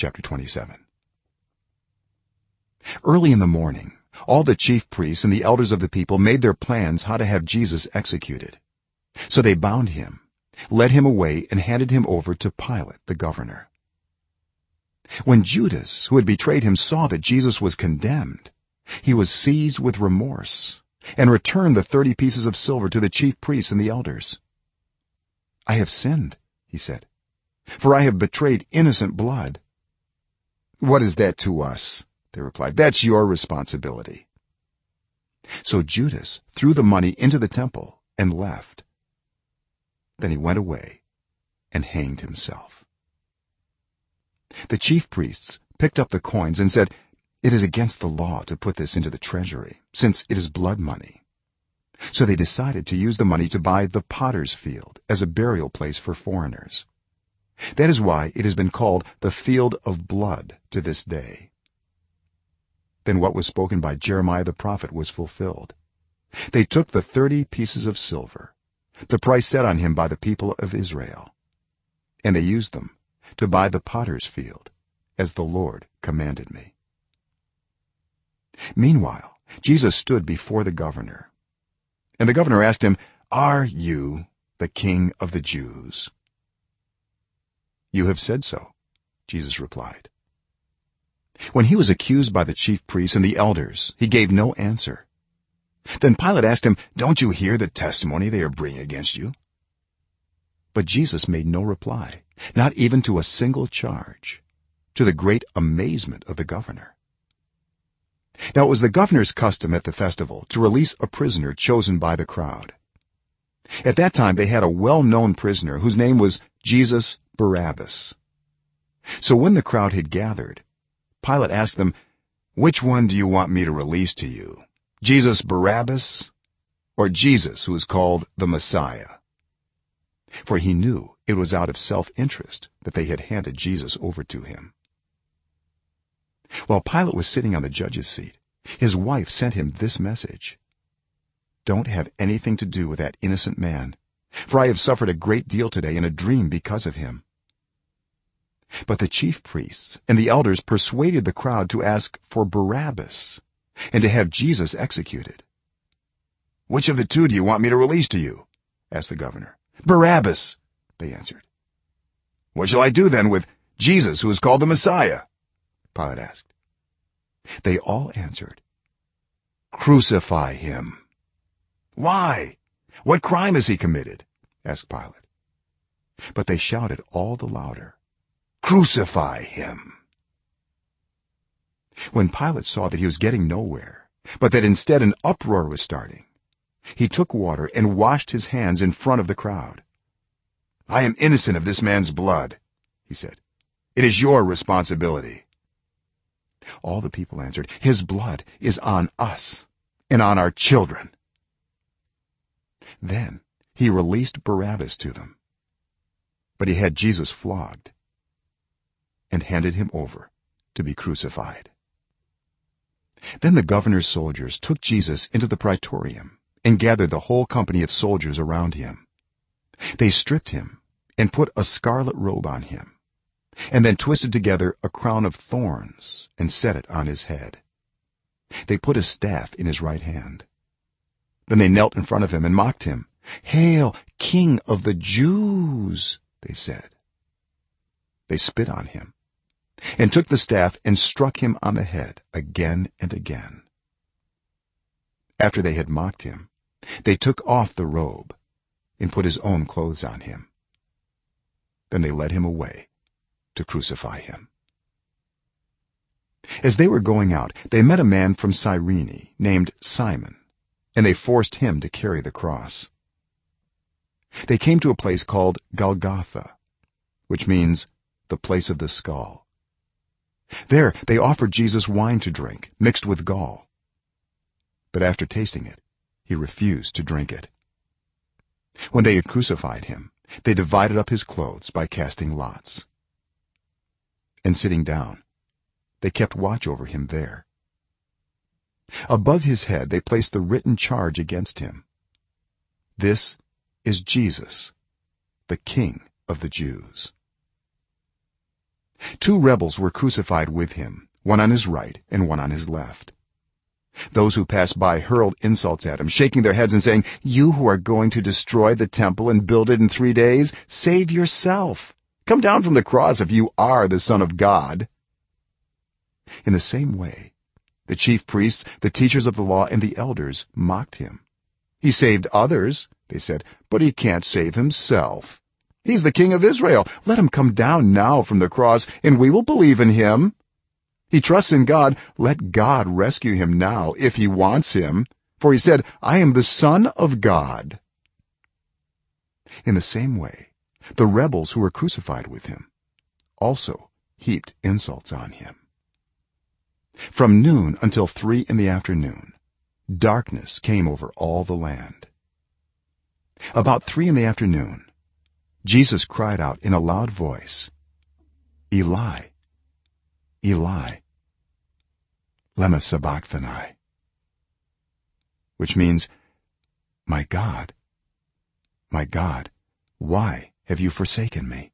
chapter 27 early in the morning all the chief priests and the elders of the people made their plans how to have jesus executed. So they bound him led him away and handed him over to pilate the governor. When judas who had betrayed him saw that jesus was condemned he was seized with remorse and returned the 30 pieces of silver to the chief priests and the elders. I have sinned he said for i have betrayed innocent blood what is that to us? They replied that's your responsibility. So judas threw the money into the temple and left. Then he went away and hanged himself. The chief priests picked up the coins and said it is against the law to put this into the treasury since it is blood money. So they decided to use the money to buy the potter's field as a burial place for foreigners that is why it has been called the field of blood to this day. Then what was spoken by jeremiah the prophet was fulfilled. They took the 30 pieces of silver the price set on him by the people of israel and they used them to buy the potter's field as the lord commanded me. Meanwhile jesus stood before the governor and the governor asked him are you the king of the jews you have said so jesus replied. When he was accused by the chief priests and the elders he gave no answer. Then pilate asked him don't you hear the testimony they are bringing against you? But jesus made no reply not even to a single charge to the great amazement of the governor. Now it was the governor's custom at the festival to release a prisoner chosen by the crowd. At that time they had a well-known prisoner whose name was jesus barabbas. So when the crowd had gathered pilate asked them which one do you want me to release to you jesus barabbas or jesus who is called the messiah? For he knew it was out of self-interest that they had handed jesus over to him. While pilate was sitting on the judge's seat his wife sent him this message don't have anything to do with that innocent man for i have suffered a great deal today in a dream because of him but the chief priests and the elders persuaded the crowd to ask for barabbas and to have jesus executed. Which of the two do you want me to release to you? asked the governor. Barabbas they answered. What shall i do then with jesus who is called the messiah? Pilate asked. They all answered crucify him. Why? What crime has he committed? asked pilate. But they shouted all the louder crucify him. When pilate saw that he was getting nowhere but that instead an uproar was starting he took water and washed his hands in front of the crowd. I am innocent of this man's blood he said. It is your responsibility. All the people answered his blood is on us and on our children. Then he released barabbas to them. But he had jesus flogged and handed him over to be crucified. Then the governor's soldiers took jesus into the praetorium and gathered the whole company of soldiers around him. They stripped him and put a scarlet robe on him and then twisted together a crown of thorns and set it on his head. They put a staff in his right hand. Then they knelt in front of him and mocked him. Hail king of the jews they said. They spit on him and took the staff and struck him on the head again and again. After they had mocked him they took off the robe and put his own clothes on him. Then they led him away to crucify him. As they were going out they met a man from cyrene named simon and they forced him to carry the cross. They came to a place called golgotha which means the place of the skull there they offered jesus wine to drink mixed with gall. But after tasting it he refused to drink it. When they had crucified him they divided up his clothes by casting lots. And sitting down they kept watch over him there. Above his head they placed the written charge against him. This is jesus the king of the jews two rebels were crucified with him one on his right and one on his left. Those who passed by hurled insults at him shaking their heads and saying you who are going to destroy the temple and build it in 3 days save yourself. Come down from the cross if you are the son of god. In the same way the chief priests the teachers of the law and the elders mocked him. He saved others they said but he can't save himself he's the king of israel. Let him come down now from the cross and we will believe in him. He trusts in god. Let god rescue him now if he wants him. For he said i am the son of god. In the same way the rebels who were crucified with him also heaped insults on him. From noon until 3 in the afternoon darkness came over all the land. About 3 in the afternoon jesus cried out in a loud voice eli eli lema sabachthani which means my god my god why have you forsaken me?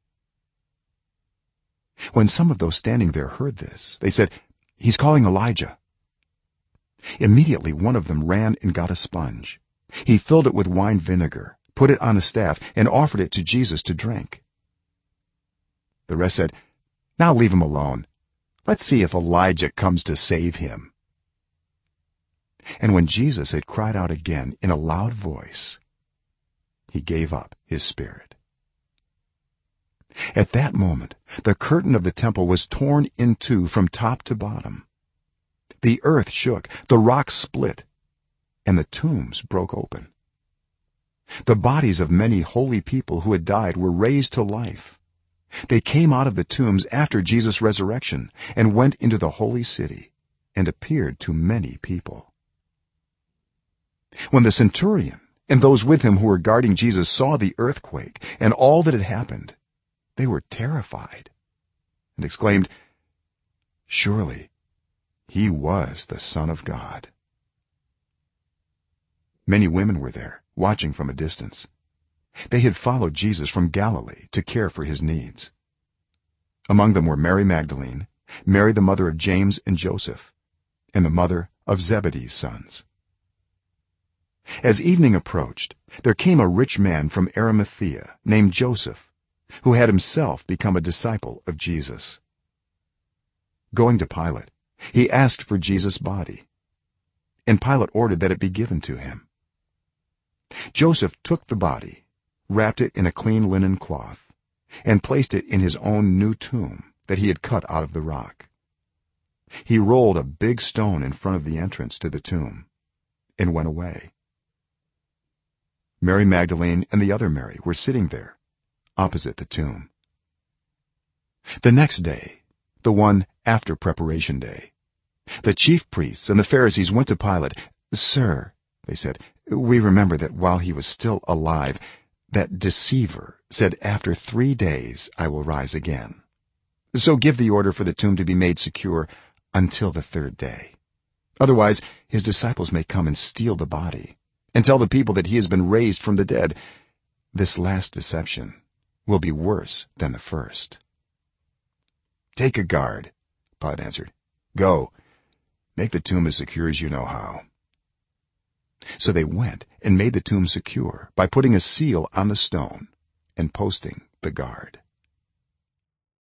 When some of those standing there heard this they said he's calling elijah. Immediately one of them ran and got a sponge. He filled it with wine vinegar put it on a staff and offered it to jesus to drink. The rest said now leave him alone. Let's see if elijah comes to save him. And when jesus had cried out again in a loud voice he gave up his spirit. At that moment the curtain of the temple was torn in two from top to bottom. The earth shook the rocks split and the tombs broke open the bodies of many holy people who had died were raised to life. They came out of the tombs after jesus resurrection and went into the holy city and appeared to many people. When the centurion and those with him who were guarding jesus saw the earthquake and all that had happened they were terrified and exclaimed surely he was the son of god many women were there watching from a distance. They had followed jesus from galilee to care for his needs. Among them were mary magdalene mary the mother of james and joseph and the mother of zebedee's sons. As evening approached there came a rich man from arimathea named joseph who had himself become a disciple of jesus. Going to pilate he asked for jesus body and pilate ordered that it be given to him joseph took the body wrapped it in a clean linen cloth and placed it in his own new tomb that he had cut out of the rock. He rolled a big stone in front of the entrance to the tomb and went away. Mary magdalene and the other mary were sitting there opposite the tomb. The next day the one after preparation day the chief priests and the pharisees went to pilate sir they said we remember that while he was still alive that deceiver said after 3 days i will rise again so give the order for the tomb to be made secure until the third day. Otherwise his disciples may come and steal the body and tell the people that he has been raised from the dead. This last deception will be worse than the first. Take a guard pilate answered. Go. Make the tomb as secure as you know how so they went and made the tomb secure by putting a seal on the stone and posting the guard